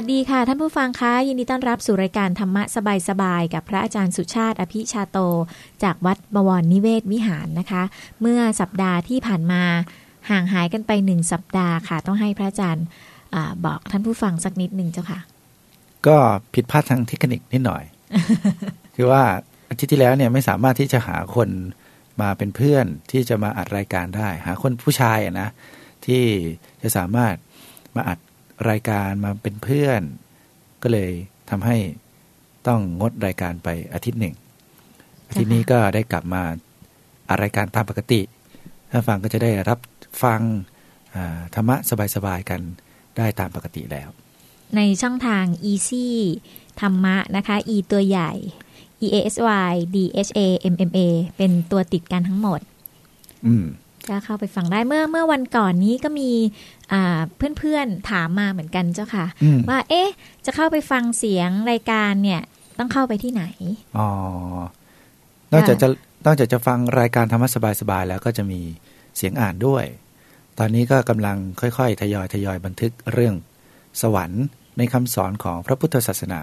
สวัสดีค่ะ ท่านผู้ฟังคะยินดีต้อนรับสู่รายการธรรมะสบายๆกับพระอาจารย์สุชาติอภิชาโต จากวัดบวรนิเวศวิหารนะคะ เมื่อสัปดาห์ที่ผ่านมาห่างหายกันไปหนึ่งสัปดาห์ค่ะ ต้องให้พระอาจารย์อบอกท่านผู้ฟังสักนิดหนึ่งเจ้าค่ะ ก็ผิดพลาดทางเทคนิคนิดหน่อย คือว่าอาทิตย์ที่แล้วเนี่ยไม่สามารถที่จะหาคนมาเป็นเพื่อนที่จะมาอัดรายการได้ หาคนผู้ชายนะที่จะสามารถมาอัด รายการมาเป็นเพื่อน ก็เลยทำให้ต้องงดรายการไปอาทิตย์หนึ่งอาทิตย์นี้ก็ได้กลับมาอัดรายการตามปกติถ้าฟังก็จะได้รับฟังธรรมะสบายๆกันได้ตามปกติแล้ว ในช่องทาง easy ธรรมะนะคะ e ตัวใหญ่ e a s y d h a m m a เป็นตัวติดกันทั้งหมด อืม ก็เข้าไปฟังได้เมื่อเมื่อวันก่อนนี้ก็มีเพื่อนๆถามมาเหมือนกันเจ้าค่ะ ว่า เอ๊ะ จะเข้าไปฟังเสียงรายการเนี่ยต้องเข้าไปที่ไหนอ๋อนอกจากจะนอกจากจะฟังรายการธรรมะสบายๆแล้วก็จะมีเสียงอ่านด้วย ตอนนี้ก็กำลังค่อยๆ ทยอยทยอยบันทึกเรื่องสวรรค์ในคำสอนของพระพุทธศาสนา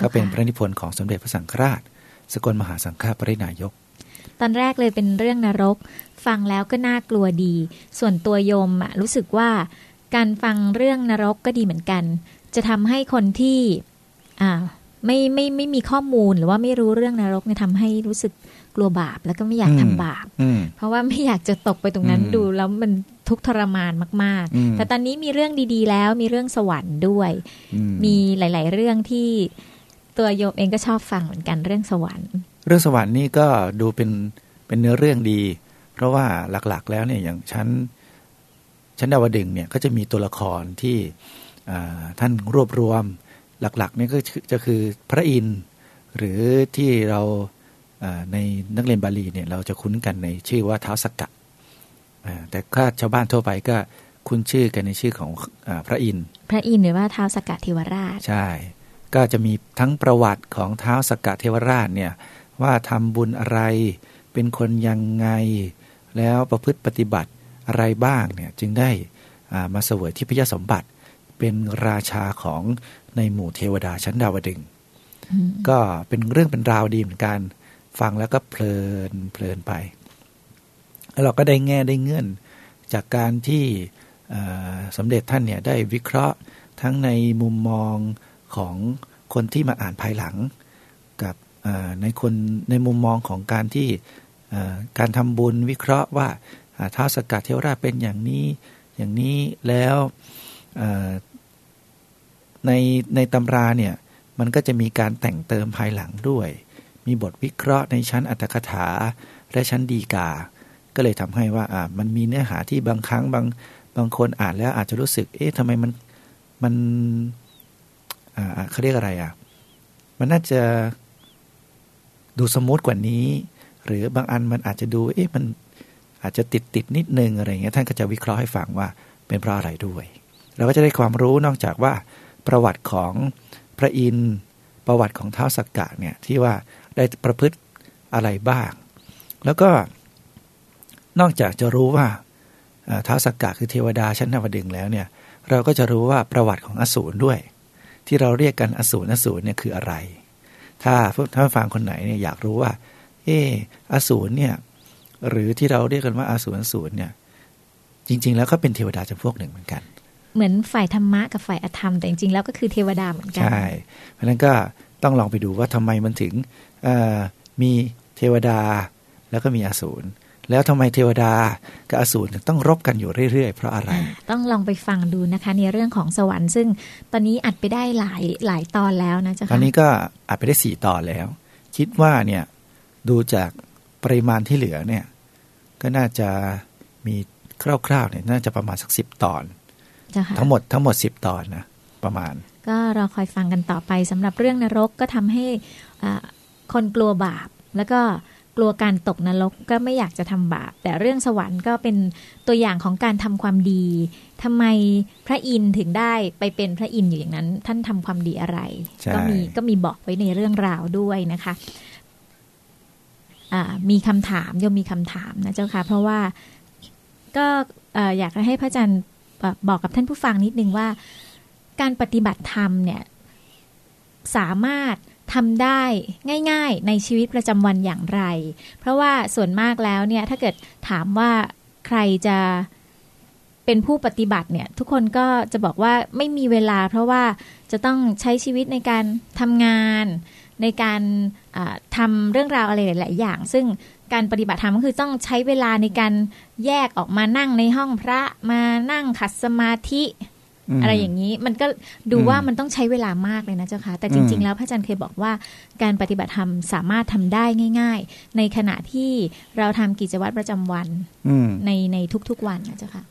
ก็เป็นพระนิพนธ์ของสมเด็จพระสังฆราช สกลมหาสังฆปรินายก ตอนแรกเลยเป็นเรื่องนรก ฟังแล้วก็น่ากลัวดี ส่วนตัวโยมอะรู้สึกว่าการฟังเรื่องนรกก็ดีเหมือนกัน จะทำให้คนที่อ่าไม่ไม่ไม่มีข้อมูลหรือว่าไม่รู้เรื่องนรกเนี่ยทำให้รู้สึกกลัวบาปแล้วก็ไม่อยากทำบาป เพราะว่าไม่อยากจะตกไปตรงนั้นดูแล้วมันทุกทรมานมาก ๆ แต่ตอนนี้มีเรื่องดีๆ แล้วมีเรื่องสวรรค์ด้วย มีหลาย ๆ เรื่องที่ตัวโยมเองก็ชอบฟังเหมือนกันเรื่องสวรรค์ เรื่องสวรรค์นี่ก็ดูเป็นเป็นเนื้อเรื่องดี เพราะว่าหลักๆ แล้วเนี่ยอย่างชั้นชั้นดาวดึงเนี่ยก็จะมีตัวละครที่ท่านรวบรวมหลักๆนี่ก็จะคือพระอินทร์หรือที่เราในนักเรียนบาลีเนี่ยเราจะคุ้นกันในชื่อว่าเท้าสกกะแต่ถ้าชาวบ้านทั่วไปก็คุ้นชื่อกันในชื่อของอพระอินทร์พระอินทร์หรือว่าเท้าสกกะเทวราช ใช่ ก็จะมีทั้งประวัติของเท้าสกกะเทวราชเนี่ย ว่าทำบุญอะไร เป็นคนยังไง แล้วประพฤติปฏิบัติอะไรบ้างเนี่ยจึงได้มาเสวยที่พยสมบัติ เป็นราชาของในหมู่เทวดาชั้นดาวดึงก็เป็นเรื่องเป็นราวดีเหมือนกัน ฟังแล้วก็เพลินเพลินไป แล้วเราก็ได้แง่ได้เงื่อน จากการที่สมเด็จท่านเนี่ยได้วิเคราะห์ทั้งในมุมมองของคนที่มาอ่านภายหลังกับ ในคนในมุมมองของการที่การทำบุญวิเคราะห์ว่าท้าวสกัดเทวราชเป็นอย่างนี้อย่างนี้แล้วในในตำราเนี่ยมันก็จะมีการแต่งเติมภายหลังด้วย มีบทวิเคราะห์ในชั้นอัตถกถา และชั้นดีกา ก็เลยทำให้ว่ามันมีเนื้อหาที่บางครั้งบางบางคนอ่านแล้วอาจจะรู้สึก เอ๊ะทำไมมันมันเขาเรียกอะไรอะ มันน่าจะ ดูสมูทกว่านี้ หรือบางอันมันอาจจะดูเอ๊ะมันอาจจะติดติดนิดนึงอะไรเงี้ยท่านก็จะวิเคราะห์ให้ฟังว่าเป็นเพราะอะไรด้วย เราก็จะได้ความรู้นอกจากว่าประวัติของพระอินทร์ประวัติของเท้าสักกะเนี่ยที่ว่าได้ประพฤติอะไรบ้าง แล้วก็นอกจากจะรู้ว่าเท้าสักกะคือเทวดาชั้นนวดึงแล้วเนี่ยเราก็จะรู้ว่าประวัติของอสูรด้วย ที่เราเรียกกันอสูรอสูรเนี่ยคืออะไร ถ้าถ้าฟังคนไหนเนี่ยอยากรู้ว่า เอออสูรเนี่ย หรือที่เราเรียกกันว่าอาสูรอสูรเนี่ย จริง ๆ แล้วก็เป็นเทวดาจำพวกหนึ่งเหมือนกัน เหมือนฝ่ายธรรมะกับฝ่ายอธรรม แต่จริงๆแล้วก็คือเทวดาเหมือนกัน ใช่ เพราะนั้นก็ต้องลองไปดูว่าทำไมมันถึงมีเทวดาแล้วก็มีอสูร แล้วทำไมเทวดากับอสูรต้องรบกันอยู่เรื่อยๆ เพราะอะไร ต้องลองไปฟังดูนะคะ ในเรื่องของสวรรค์ซึ่งตอนนี้อัดไปได้หลายหลายตอนแล้วนะจ๊ะตอนนี้ก็อัดไปได้สี่ตอนแล้ว คิดว่าเนี่ยดูจากปริมาณที่เหลือเนี่ยก็น่าจะมีคร่าวๆเนี่ยน่าจะประมาณสักสิบตอน ทั้งหมดทั้งหมดสิบตอนนะประมาณ ก็เราคอยฟังกันต่อไปสำหรับเรื่องนรกก็ทำให้คนกลัวบาปแล้วก็ กลัวการตกนรกก็ไม่อยากจะทำบาป แต่เรื่องสวรรค์ก็เป็นตัวอย่างของการทำความดีทำไมพระอินทร์ถึงได้ไปเป็นพระอินทร์อยู่อย่างนั้น ท่านทำความดีอะไร ก็มีก็มีบอกไว้ในเรื่องราวด้วยนะคะมีคำถามโยมมีคำถามนะเจ้าค่ะ เพราะว่าก็อยากให้พระอาจารย์บอกกับท่านผู้ฟังนิดนึงว่า การปฏิบัติธรรมเนี่ยสามารถ ทำได้ง่ายๆ ในชีวิตประจำวันอย่างไร เพราะว่าส่วนมากแล้วเนี่ยถ้าเกิดถามว่าใครจะเป็นผู้ปฏิบัติเนี่ยทุกคนก็จะบอกว่าไม่มีเวลา เพราะว่าจะต้องใช้ชีวิตในการทำงาน ในการทำเรื่องราวอะไรหลาย ๆ อย่าง ซึ่งการปฏิบัติธรรมก็คือต้องใช้เวลาในการแยกออกมานั่งในห้องพระมานั่งขัดสมาธิ อะไรอย่างนี้มันก็ดูว่ามันต้องใช้เวลามากเลยนะเจ้าค่ะแต่จริง ๆ แล้วพระอาจารย์เคยบอกว่า การปฏิบัติธรรมสามารถทำได้ง่าย ๆ ในขณะที่เราทำกิจวัตรประจำวันในในทุกๆวันนะเจ้าค่ะ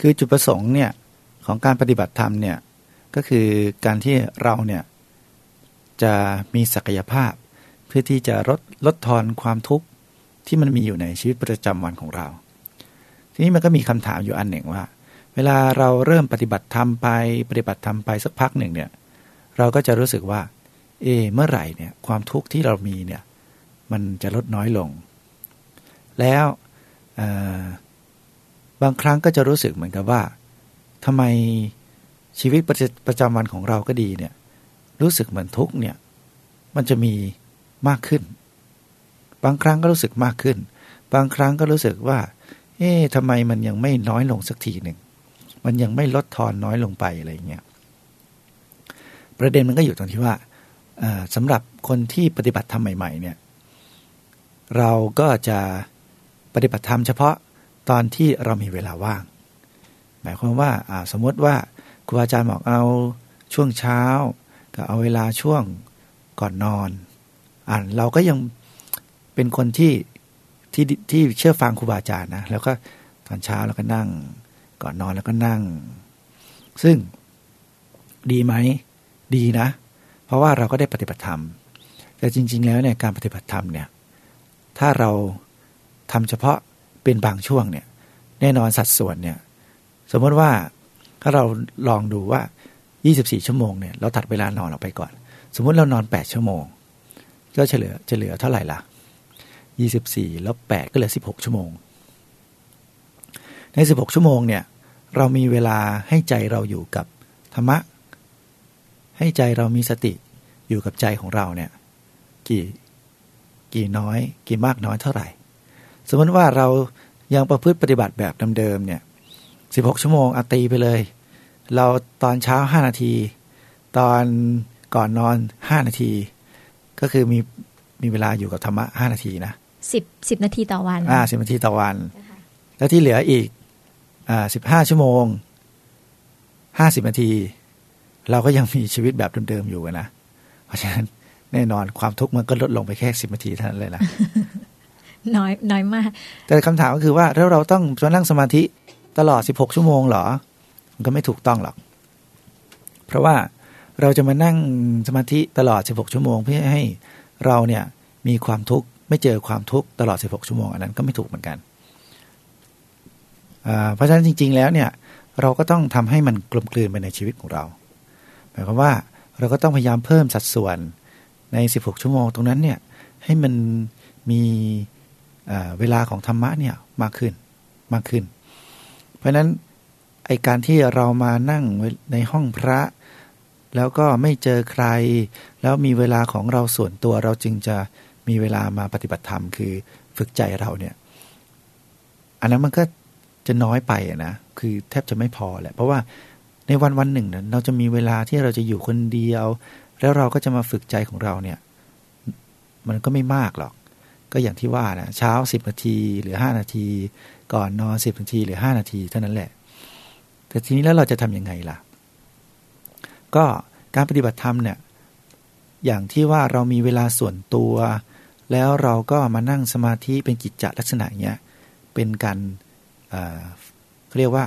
คือจุดประสงค์เนี่ยของการปฏิบัติธรรมเนี่ยก็คือการที่เราเนี่ยจะมีศักยภาพ เพื่อที่จะลดลดทอนความทุกข์ที่มันมีอยู่ในชีวิตประจำวันของเรา ทีนี้มันก็มีคำถามอยู่อันหนึ่งว่า เวลาเราเริ่มปฏิบัติธรรมไปปฏิบัติธรรมไปสักพักหนึ่งเนี่ยเราก็จะรู้สึกว่า เอ เมื่อไหร่เนี่ยความทุกข์ที่เรามีเนี่ยมันจะลดน้อยลง แล้วบางครั้งก็จะรู้สึกเหมือนกับว่าทำไมชีวิตประประจำวันของเราก็ดีเนี่ยรู้สึกเหมือนทุกเนี่ยมันจะมีมากขึ้น บางครั้งก็รู้สึกมากขึ้น บางครั้งก็รู้สึกว่า เอ๊ะทำไมมันยังไม่น้อยลงสักทีหนึ่ง มันยังไม่ลดทอนน้อยลงไปอะไรเงี้ยประเด็นมันก็อยู่ตรงที่ว่าสำหรับคนที่ปฏิบัติธรรมใหม่ ๆ เนี่ย เราก็จะปฏิบัติธรรมเฉพาะตอนที่เรามีเวลาว่าง หมายความว่าสมมติว่าครูอาจารย์บอกเอาช่วงเช้ากับเอาเวลาช่วงก่อนนอนอ่านเราก็ยังเป็นคนที่ที่ที่เชื่อฟังครูบาอาจารย์นะแล้วก็ตอนเช้าเราก็นั่ง ก่อนนอนแล้วก็นั่ง ซึ่งดีไหมดีนะ เพราะว่าเราก็ได้ปฏิบัติธรรม แต่จริง ๆ แล้วเนี่ยการปฏิบัติธรรมเนี่ยถ้าเราทำเฉพาะเป็นบางช่วงเนี่ยแน่นอนสัดส่วนเนี่ยสมมติว่าถ้าเราลองดูว่า 24 ชั่วโมงเนี่ยเราตัดเวลานอนออกไปก่อน สมมุติเรานอน 8 ชั่วโมง ก็เฉลือจะเหลือเท่าไหร่ล่ะ24 แล้ว 8 ก็เหลือ 16 ชั่วโมง ใน 16 ชั่วโมงเนี่ยเรามีเวลาให้ใจเราอยู่กับธรรมะ ให้ใจเรามีสติอยู่กับใจของเราเนี่ยกี่กี่น้อย กี่มากน้อยเท่าไหร่ สมมติว่าเรายังประพฤติปฏิบัติแบบเดิมๆเนี่ยสิบหกชั่วโมงอตีไปเลย เราตอนเช้าห้านาที ตอนก่อนนอนห้านาที ก็คือมีมีเวลาอยู่กับธรรมะห้านาทีนะสิบสิบนาทีต่อวัน อ่าสิบนาทีต่อวัน แล้วที่เหลืออีกอ่า สิบห้าชั่วโมงห้าสิบนาที เราก็ยังมีชีวิตแบบเดิมๆอยู่นะ เพราะฉะนั้นแน่นอนความทุกข์มันก็ลดลงไปแค่สิบนาทีเท่านั้นเลยนะน้อยน้อยมาก แต่คำถามก็คือว่าแล้วเราต้องมานั่งสมาธิตลอด16ชั่วโมงเหรอ มันก็ไม่ถูกต้องหรอก เพราะว่าเราจะมานั่งสมาธิตลอด 16 ชั่วโมง เพื่อให้เราเนี่ยมีความทุกข์ไม่เจอความทุกข์ตลอด 16 ชั่วโมง อันนั้นก็ไม่ถูกเหมือนกัน เพราะฉะนั้นจริง ๆ แล้วเนี่ยเราก็ต้องทำให้มันกลมกลืนไปในชีวิตของเราหมายความว่าเราก็ต้องพยายามเพิ่มสัดส่วนใน 16 ชั่วโมงตรงนั้นเนี่ยให้มันมีเวลาของธรรมะเนี่ยมากขึ้นมากขึ้น เพราะฉะนั้นไอการที่เรามานั่งในห้องพระ แล้วก็ไม่เจอใคร แล้วมีเวลาของเราส่วนตัวเราจึงจะมีเวลามาปฏิบัติธรรม คือฝึกใจเราเนี่ย อันนั้นมันก็ จะน้อยไปนะคือแทบจะไม่พอแหละ เพราะว่าในวันวันหนึ่งเนี่ยเราจะมีเวลาที่เราจะอยู่คนเดียว แล้วเราก็จะมาฝึกใจของเราเนี่ย มันก็ไม่มากหรอก ก็อย่างที่ว่านะเช้าสิบนาทีหรือห้านาที ก่อนนอนสิบนาทีหรือห้านาทีเท่านั้นแหละ แต่ทีนี้แล้วเราจะทํำยังไงล่ะ ก็การปฏิบัติธรรมเนี่ย อย่างที่ว่าเรามีเวลาส่วนตัว แล้วเราก็มานั่งสมาธิเป็นกิจจลักษณะเนี้ยเป็นการ เรียกว่า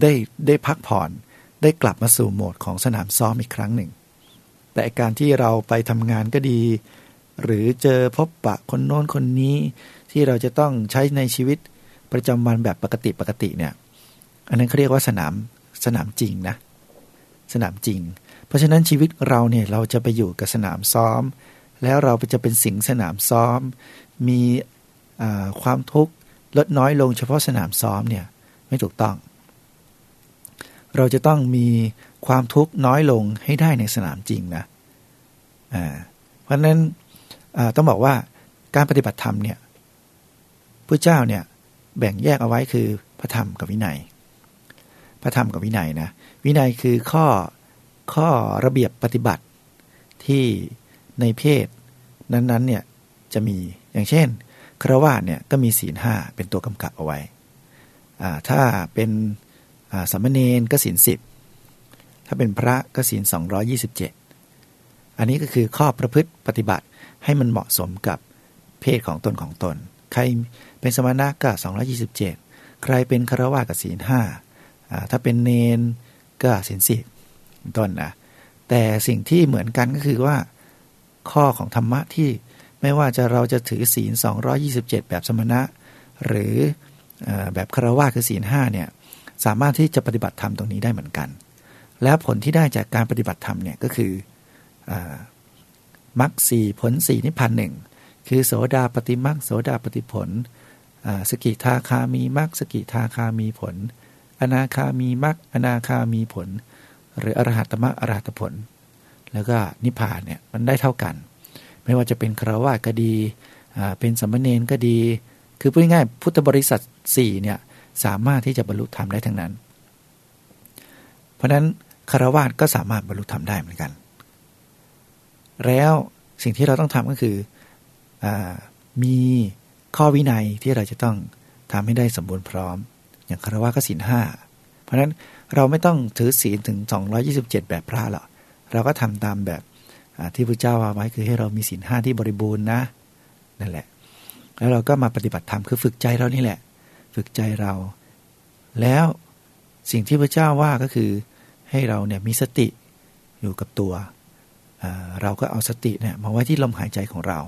ได้ได้พักผ่อนได้กลับมาสู่โหมดของสนามซ้อมอีกครั้งหนึ่ง แต่การที่เราไปทำงานก็ดี หรือเจอพบปะคนโน้นคนนี้ที่เราจะต้องใช้ในชีวิตประจำวันแบบปกติปกติเนี่ย อันนั้นเขาเรียกว่าสนามสนามจริงนะ สนามจริง เพราะฉะนั้นชีวิตเราเนี่ยเราจะไปอยู่กับสนามซ้อม แล้วเราจะเป็นสิงสนามซ้อม มีความทุกข์ ลดน้อยลงเฉพาะสนามซ้อมเนี่ยไม่ถูกต้อง เราจะต้องมีความทุกข์น้อยลงให้ได้ในสนามจริงนะอ่าเพราะฉะนั้นต้องบอกว่าการปฏิบัติธรรมเนี่ยพระเจ้าเนี่ยแบ่งแยกเอาไว้คือพระธรรมกับวินัย พระธรรมกับวินัยนะวินัยคือข้อข้อระเบียบปฏิบัติที่ในเพศนั้นๆเนี่ยจะมีอย่างเช่น ครวาเนี่ยก็มีศีลห้าเป็นตัวกำกับเอาไว้ ถ้าเป็นสามเณรก็ศีลสิบ ถ้าเป็นพระก็ศีลสองยี่สิบเจ็ดอันนี้ก็คือข้อประพฤติปฏิบัติให้มันเหมาะสมกับเพศของตนของตน ใครเป็นสมณะก็สองยี่สิบเจ็ดใครเป็นคารวะกับศีลห้าถ้าเป็นเนนก็ศีลสิบต้นนะแต่สิ่งที่เหมือนกันก็คือว่าข้อของธรรมะที่ ไม่ว่าจะเราจะถือศีล 227 แบบสมณะ หรือแบบคารวะคือศีลห้าเนี่ยสามารถที่จะปฏิบัติธรรมตรงนี้ได้เหมือนกัน แล้วผลที่ได้จากการปฏิบัติธรรมเนี่ยก็คือมรรคสี่ผลสี่นิพพานหนึ่งคือโสดาปฏิมรรคโสดาปฏิผลสกิทาคามีมรรคสกิทาคามีผล อนาคามีมรรคอนาคามีผล หรืออรหัตมรรคอรหัตผล แล้วก็นิพพานเนี่ยมันได้เท่ากัน ไม่ว่าจะเป็นคราวาก็ดี เป็นสัมมเนนก็ดี คือพูดง่ายพุทธบริษัทสี่เนี่ยสามารถที่จะบรรลุธรรมได้ทั้งนั้น เพราะนั้นคารวาสก็สามารถบรรลุธรรมได้เหมือนกัน แล้วสิ่งที่เราต้องทำก็คืออมีข้อวินัยที่เราจะต้องทำให้ได้สมบูรณ์พร้อม อย่างคารวะก็ศีลห้าเพราะฉะนั้นเราไม่ต้องถือศีลถึง 227 แบบพระหรอกเราก็ทำตามแบบ ที่พระเจ้าว่าไว้คือให้เรามีศีลห้าที่บริบูรณ์นะนั่นแหละ แล้วเราก็มาปฏิบัติธรรมคือฝึกใจเรานี่แหละ ฝึกใจเรา แล้วสิ่งที่พระเจ้าว่าก็คือให้เราเนี่ยมีสติอยู่กับตัว เราก็เอาสติเนี่ยมาไว้ที่ลมหายใจของเรา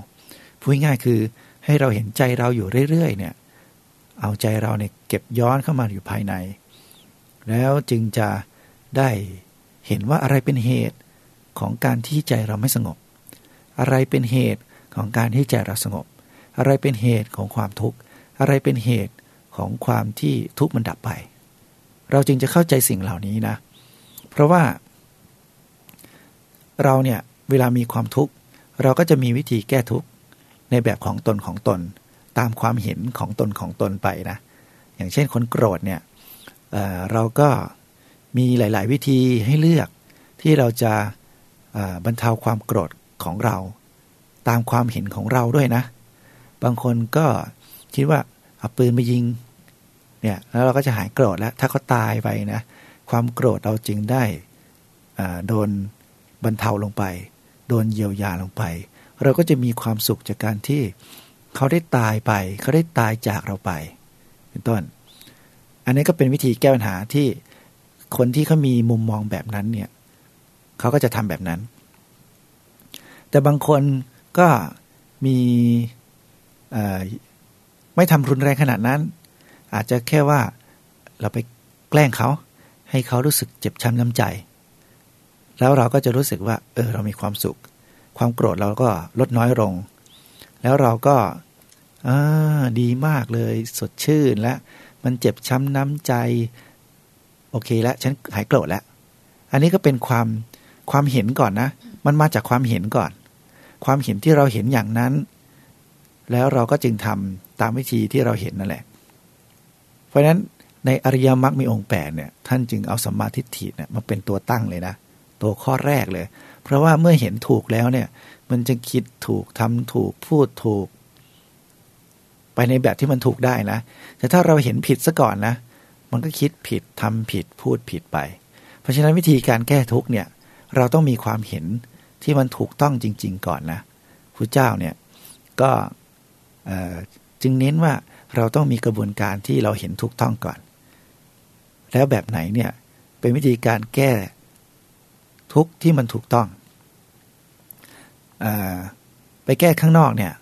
พูดง่ายคือให้เราเห็นใจเราอยู่เรื่อยๆเนี่ยเอาใจเราเนี่ยเก็บย้อนเข้ามาอยู่ภายใน แล้วจึงจะได้เห็นว่าอะไรเป็นเหตุ ของการที่ใจเราไม่สงบ อะไรเป็นเหตุของการที่ใจเราสงบ อะไรเป็นเหตุของความทุกข์ อะไรเป็นเหตุของความที่ทุกข์มันดับไป เราจึงจะเข้าใจสิ่งเหล่านี้นะ เพราะว่า เราเนี่ยเวลามีความทุกข์ เราก็จะมีวิธีแก้ทุกข์ในแบบของตนของตน ตามความเห็นของตนของตนไปนะ อย่างเช่นคนโกรธเนี่ยเเราก็มีหลาย ๆ วิธีให้เลือกที่เราจะ บรรเทาความโกรธของเรา ตามความเห็นของเราด้วยนะ บางคนก็คิดว่าเอาปืนไปยิงเนี่ยแล้วเราก็จะหายโกรธแล้ว ถ้าเขาตายไปนะ ความโกรธเราจึงได้โดนบรรเทาลงไป โดนเยียวยาลงไป เราก็จะมีความสุขจากการที่เขาได้ตายไป เขาได้ตายจากเราไป เป็นต้น อันนี้ก็เป็นวิธีแก้ปัญหาที่คนที่เขามีมุมมองแบบนั้นเนี่ย เขาก็จะทำแบบนั้น แต่บางคนก็มีไม่ทำรุนแรงขนาดนั้น อาจจะแค่ว่าเราไปแกล้งเขาให้เขารู้สึกเจ็บช้ำน้ำใจ แล้วเราก็จะรู้สึกว่า เออ เรามีความสุข ความโกรธเราก็ลดน้อยลง แล้วเราก็ดีมากเลยสดชื่นและมันเจ็บช้ำน้ำใจ โอเคแล้วฉันหายโกรธแล้ว อันนี้ก็เป็นความ ความเห็นก่อนนะ มันมาจากความเห็นก่อน ความเห็นที่เราเห็นอย่างนั้น แล้วเราก็จึงทำตามวิธีที่เราเห็นนั่นแหละ เพราะฉะนั้นในอริยมรรคมีองค์แปดเนี่ยท่านจึงเอาสัมมาทิฏฐิเนี่ยมาเป็นตัวตั้งเลยนะ ตัวข้อแรกเลย เพราะว่าเมื่อเห็นถูกแล้วเนี่ย มันจะคิดถูกทำถูกพูดถูก ไปในแบบที่มันถูกได้นะ แต่ถ้าเราเห็นผิดซะก่อนนะ มันก็คิดผิดทำผิดพูดผิดไป เพราะฉะนั้นวิธีการแก้ทุกเนี่ย เราต้องมีความเห็นที่มันถูกต้องจริง ๆ ก่อนนะพระเจ้าเนี่ยก็จึงเน้นว่าเราต้องมีกระบวนการที่เราเห็นถูกต้องก่อน แล้วแบบไหนเนี่ยเป็นวิธีการแก้ทุกที่มันถูกต้องอไปแก้ข้างนอกเนี่ย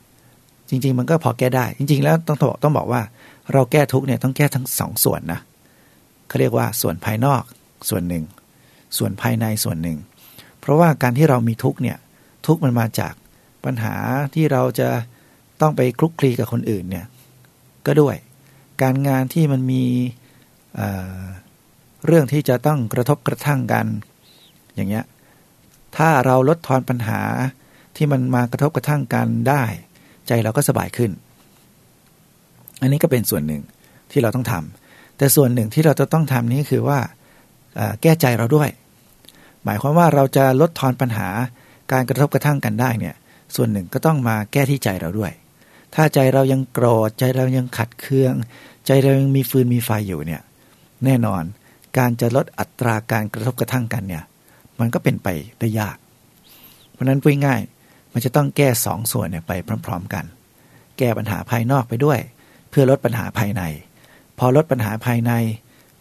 จริง ๆ มันก็พอแก้ได้ จริง ๆ แล้วต้องบอกต้องบอกว่า เราแก้ทุกเนี่ยต้องแก้ทั้งสองส่วนนะเขาเรียกว่าส่วนภายนอกส่วนหนึ่ง ส่วนภายในส่วนหนึ่ง เพราะว่าการที่เรามีทุกเนี่ยทุกมันมาจากปัญหาที่เราจะต้องไปคลุกคลีกับคนอื่นเนี่ยก็ด้วย การงานที่มันมีเรื่องที่จะต้องกระทบกระทั่งกัน อย่างเงี้ยถ้าเราลดทอนปัญหาที่มันมากระทบกระทั่งกันได้ ใจเราก็สบายขึ้น อันนี้ก็เป็นส่วนหนึ่งที่เราต้องทำแต่ส่วนหนึ่งที่เราจะต้องทำนี้คือว่าแก้ใจเราด้วย หมายความว่าเราจะลดทอนปัญหาการกระทบกระทั่งกันได้เนี่ย ส่วนหนึ่งก็ต้องมาแก้ที่ใจเราด้วย ถ้าใจเรายังโกรธใจเรายังขัดเคือง ใจเรายังมีฟืนมีไฟอยู่เนี่ย แน่นอนการจะลดอัตราการกระทบกระทั่งกันเนี่ย มันก็เป็นไปได้ยาก เพราะนั้นพูดง่ายมันจะต้องแก้สองส่วนเนี่ยไปพร้อม ๆ กัน แก้ปัญหาภายนอกไปด้วย เพื่อลดปัญหาภายใน พอลดปัญหาภายใน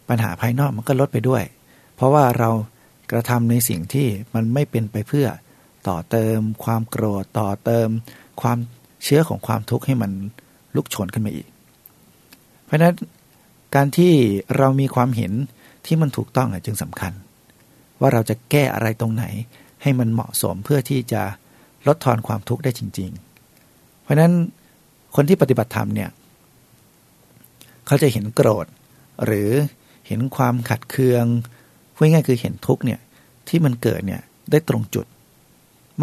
ปัญหาภายนอกมันก็ลดไปด้วย เพราะว่าเรา กระทำในสิ่งที่มันไม่เป็นไปเพื่อต่อเติม ความโกรธต่อเติม ความเชื้อของความทุกข์ให้มันลุกโชนขึ้นมาอีก เพราะนั้นการที่เรามีความเห็นที่มันถูกต้องจึงสำคัญ ว่าเราจะแก้อะไรตรงไหน ให้มันเหมาะสมเพื่อที่จะลดทอนความทุกข์ได้จริง ๆ เพราะนั้นคนที่ปฏิบัติธรรมเนี่ย เขาจะเห็นโกรธ หรือเห็นความขัดเคือง พูดง่ายคือเห็นทุกเนี่ยที่มันเกิดเนี่ยได้ตรงจุด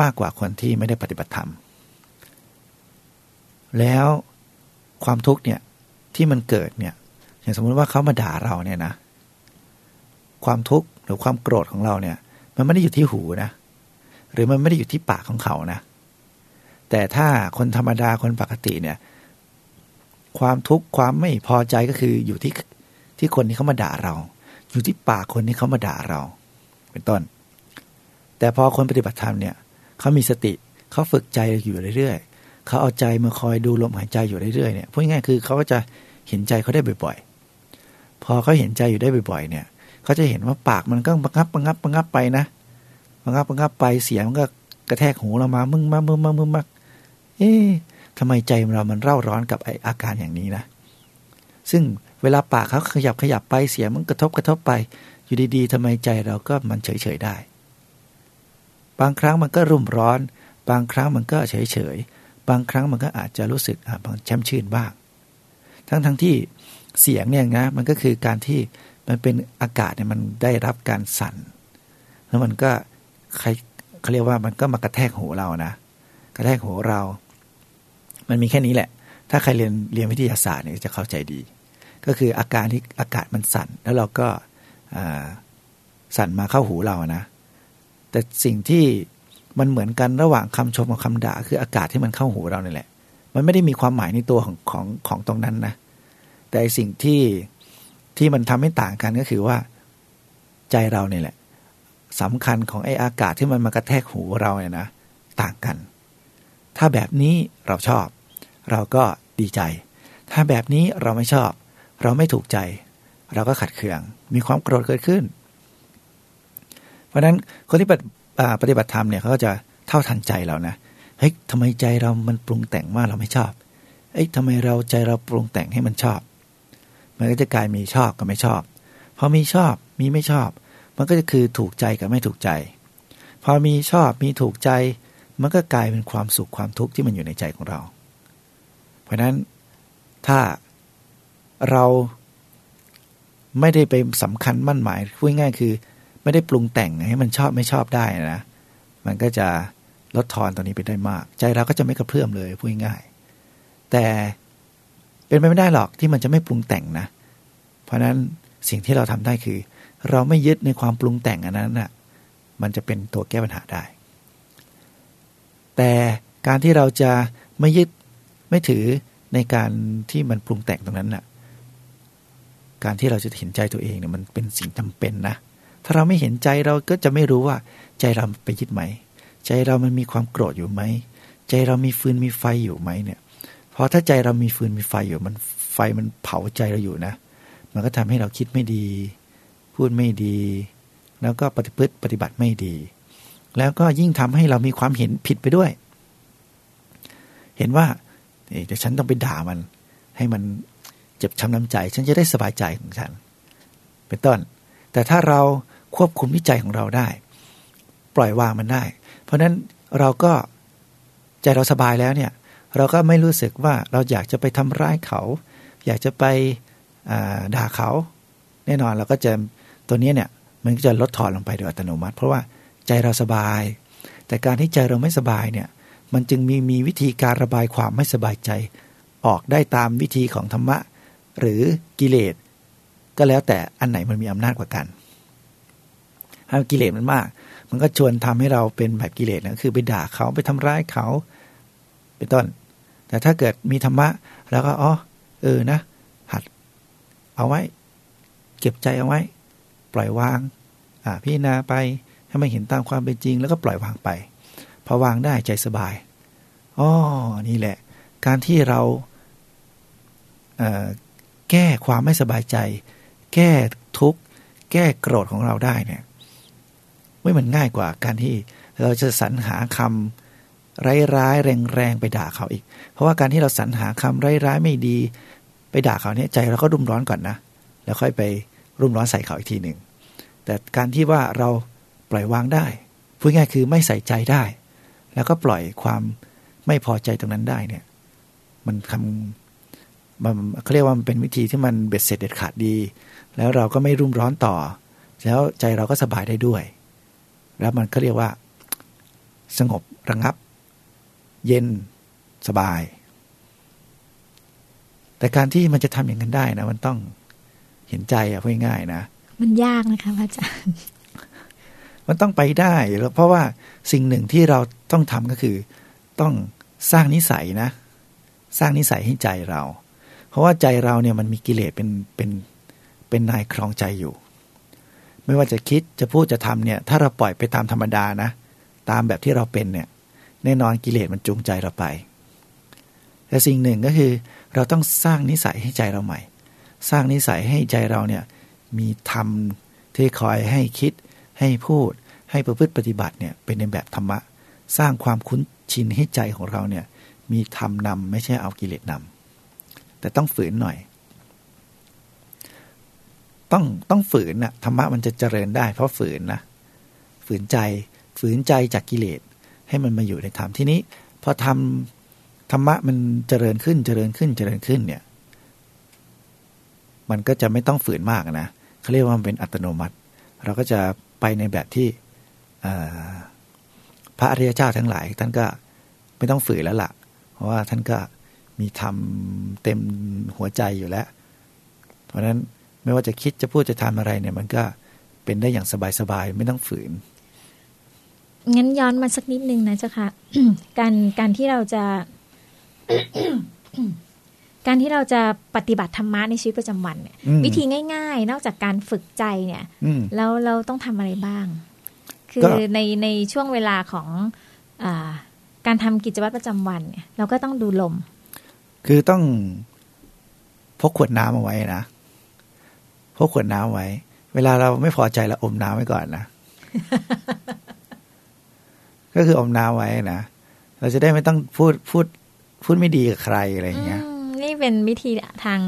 มากกว่าคนที่ไม่ได้ปฏิบัติธรรม แล้วความทุกข์เนี่ยที่มันเกิดเนี่ยอย่างสมมุติว่าเขามาด่าเราเนี่ยนะ ความทุกข์หรือความโกรธของเราเนี่ย มันไม่ได้อยู่ที่หูนะ หรือมันไม่ได้อยู่ที่ปากของเขานะ แต่ถ้าคนธรรมดาคนปกติเนี่ย ความทุกข์ความไม่พอใจก็คืออยู่ที่ที่คนที่เขามาด่าเรา อยู่ที่ปากคนที่เขามาด่าเรา เป็นต้น แต่พอคนปฏิบัติธรรมเนี่ยเขามีสติเขาฝึกใจอยู่เรื่อยๆเขาเอาใจมาคอยดูลมหายใจอยู่เรื่อยๆเนี่ยพูดง่ายคือเขาก็จะเห็นใจเขาได้บ่อยๆ พอเขาเห็นใจอยู่ได้บ่อยๆเนี่ยเขาจะเห็นว่าปากมันก็บังคับบังคับบังคับไปนะบังคับบังคับไปเสียงมันก็กระแทกหูเรามา มึงมามึงมามึงมาเอ๊ะทำไมใจเรามันเร่าร้อนกับไออาการอย่างนี้นะ ซึ่ง เวลาปากเขาขยับขยับไปเสียงมันกระทบกระทบไป อยู่ดีๆทำไมใจเราก็มันเฉยๆได้ บางครั้งมันก็รุ่มร้อน บางครั้งมันก็เฉยๆบางครั้งมันก็อาจจะรู้สึกบางแช่มชื่นบ้าง ทั้งทั้งที่เสียงเนี่ยนะมันก็คือการที่มันเป็นอากาศเนี่ยมันได้รับการสั่น แล้วมันก็ใครเขาเรียกว่ามันก็มากระแทกหูเรานะ กระแทกหูเรา มันมีแค่นี้แหละ ถ้าใครเรียนเรียนวิทยาศาสตร์เนี่ยจะเข้าใจดี ก็คืออาการที่อากาศมันสั่น แล้วเราก็สั่นมาเข้าหูเรานะ แต่สิ่งที่มันเหมือนกันระหว่างคำชมกับคำด่าคืออากาศที่มันเข้าหูเราเนี่ยแหละ มันไม่ได้มีความหมายในตัวของของของตรงนั้นนะ แต่สิ่งที่ที่มันทำให้ต่างกันก็คือว่าใจเราเนี่ยแหละสำคัญของไอ้อากาศที่มันมากระแทกหูเราเนี่ยนะต่างกัน ถ้าแบบนี้เราชอบ เราก็ดีใจ ถ้าแบบนี้เราไม่ชอบ เราไม่ถูกใจ เราก็ขัดเคือง มีความโกรธเกิดขึ้น เพราะนั้นคนที่ปฏิบัติธรรมเนี่ยเขาก็จะเท่าทันใจเรานะเฮ้ยทำไมใจเรามันปรุงแต่งว่าเราไม่ชอบเอ้ยทำไมเราใจเราปรุงแต่งให้มันชอบ มันก็จะกลายมีชอบกับไม่ชอบพอมีชอบมีไม่ชอบ มันก็จะคือถูกใจกับไม่ถูกใจ พอมีชอบมีถูกใจ มันก็กลายเป็นความสุขความทุกข์ที่มันอยู่ในใจของเรา เพราะนั้นถ้า เราไม่ได้ไปสำคัญมั่นหมายพูดง่ายคือ ไม่ได้ปรุงแต่งให้มันชอบไม่ชอบได้นะมันก็จะลดทอนตัวนี้ไปได้มาก ใจเราก็จะไม่กระเพื่อมเลยพูดง่ายแต่เป็นไปไม่ได้หรอกที่มันจะไม่ปรุงแต่งนะ เพราะนั้นสิ่งที่เราทำได้คือ เราไม่ยึดในความปรุงแต่งอันนั้นน่ะมันจะเป็นตัวแก้ปัญหาได้ แต่การที่เราจะไม่ยึดไม่ถือในการที่มันปรุงแต่งตรงนั้นน่ะ การที่เราจะเห็นใจตัวเองเนี่ยมันเป็นสิ่งจำเป็นนะ ถ้าเราไม่เห็นใจเราก็จะไม่รู้ว่าใจเราไปยึดไหม ใจเรามันมีความโกรธอยู่ไหม ใจเรามีฟืนมีไฟอยู่ไหมเนี่ยพอถ้าใจเรามีฟืนมีไฟอยู่มันไฟมันเผาใจเราอยู่นะ มันก็ทำให้เราคิดไม่ดี พูดไม่ดี แล้วก็ปฏิพฤติปฏิบัติไม่ดี แล้วก็ยิ่งทำให้เรามีความเห็นผิดไปด้วย เห็นว่าเดี๋ยวฉันต้องไปด่ามัน ให้มัน เจ็บช้ำน้ำใจ ฉันจะได้สบายใจของฉัน เป็นต้น แต่ถ้าเราควบคุมวิจัยของเราได้ ปล่อยวางมันได้ เพราะนั้นเราก็ใจเราสบายแล้วเนี่ยเราก็ไม่รู้สึกว่าเราอยากจะไปทำร้ายเขา อยากจะไปด่าเขา แน่นอนเราก็จะตัวนี้เนี่ยมันก็จะลดทอนลงไปโดยอัตโนมัติ เพราะว่าใจเราสบาย แต่การที่ใจเราไม่สบายเนี่ยมันจึงมีมีวิธีการระบายความไม่สบายใจ ออกได้ตามวิธีของธรรมะ หรือกิเลสก็แล้วแต่อันไหนมันมีอำนาจกว่ากัน ถ้ากิเลสมันมาก มันก็ชวนทำให้เราเป็นแบบกิเลสนะคือไปด่าเขาไปทำร้ายเขาเป็นต้น แต่ถ้าเกิดมีธรรมะ แล้วก็อ๋อเออนะ หัด เอาไว้ เก็บใจเอาไว้ ปล่อยวาง อ่าพี่นาไปให้มันเห็นตามความเป็นจริง แล้วก็ปล่อยวางไปพอวางได้ใจสบายอ๋อนี่แหละ การที่เราเแก้ความไม่สบายใจ แก้ทุกข์ แก้โกรธของเราได้เนี่ยไม่มันง่ายกว่าการที่เราจะสรรหาคำร้ายๆแรงๆไปด่าเขาอีก เพราะว่าการที่เราสรรหาคำร้ายๆไม่ดี ไปด่าเขาเนี่ยใจเราก็รุ่มร้อนก่อนนะ แล้วค่อยไปรุ่มร้อนใส่เขาอีกทีหนึ่งแต่การที่ว่าเราปล่อยวางได้พูดง่ายคือไม่ใส่ใจได้ แล้วก็ปล่อยความไม่พอใจตรงนั้นได้เนี่ย มันคำ มันเขาเรียกว่ามันเป็นวิธีที่มันเบ็ดเสร็จเด็ดขาดดี แล้วเราก็ไม่รุ่มร้อนต่อ แล้วใจเราก็สบายได้ด้วย แล้วมันก็เรียกว่า สงบระงับ เย็นสบาย แต่การที่มันจะทำอย่างนั้นได้นะ มันต้องเห็นใจอะพูดง่ายๆนะ มันยากนะคะพระอาจารย์มันต้องไปได้แล้วเพราะว่าสิ่งหนึ่งที่เราต้องทำก็คือ ต้องสร้างนิสัยนะ สร้างนิสัยให้ใจเรา เพราะว่าใจเราเนี่ยมันมีกิเลสเป็นเป็นเป็นนายครองใจอยู่ ไม่ว่าจะคิดจะพูดจะทำเนี่ยถ้าเราปล่อยไปตามธรรมดานะ ตามแบบที่เราเป็นเนี่ยแน่นอนกิเลสมันจูงใจเราไป แต่สิ่งหนึ่งก็คือเราต้องสร้างนิสัยให้ใจเราใหม่ สร้างนิสัยให้ใจเราเนี่ยมีธรรมที่คอยให้คิดให้พูดให้ประพฤติปฏิบัติเนี่ยเป็นในแบบธรรมะ สร้างความคุ้นชินให้ใจของเราเนี่ยมีธรรมนำไม่ใช่เอากิเลสนำ แต่ต้องฝืนหน่อย ต้องต้องฝืนนะธรรมะมันจะเจริญได้ เพราะฝืนนะฝืนใจฝืนใจจากกิเลสให้มันมาอยู่ในธรรมที่นี้พอทำธรรมะมันเจริญขึ้นเจริญขึ้นเจริญขึ้นเนี่ย มันก็จะไม่ต้องฝืนมากนะเขาเรียกว่ามันเป็นอัตโนมัติ เราก็จะไปในแบบที่พระอริยเจ้าทั้งหลาย ท่านก็ไม่ต้องฝืนแล้วละ่ะ เพราะว่าท่านก็ มีธรรมเต็มหัวใจอยู่แล้ว เพราะฉะนั้นไม่ว่าจะคิดจะพูดจะทำอะไรเนี่ย มันก็เป็นได้อย่างสบายๆไม่ต้องฝืนงั้นย้อนมาสักนิดนึงนะเจ้าค่ะ การการที่เราจะ การที่เราจะปฏิบัติธรรมะในชีวิตประจำวันเนี่ย วิธีง่าย ๆ นอกจากการฝึกใจเนี่ยแล้วเราต้องทำอะไรบ้าง คือในในช่วงเวลาของอการทำกิจวัตรประจำวันเนี่ย เราก็ต้องดูลม คือต้องพกขวดน้ำเอาไว้นะพกขวดน้ำไว้ เวลาเราไม่พอใจเราอมน้ำไว้ก่อนนะ ก็คืออมน้ำไว้นะ เราจะได้ไม่ต้องพูดพูดพูดไม่ดีกับใครอะไรอย่างเงี้ยนี่เป็นวิธีทาง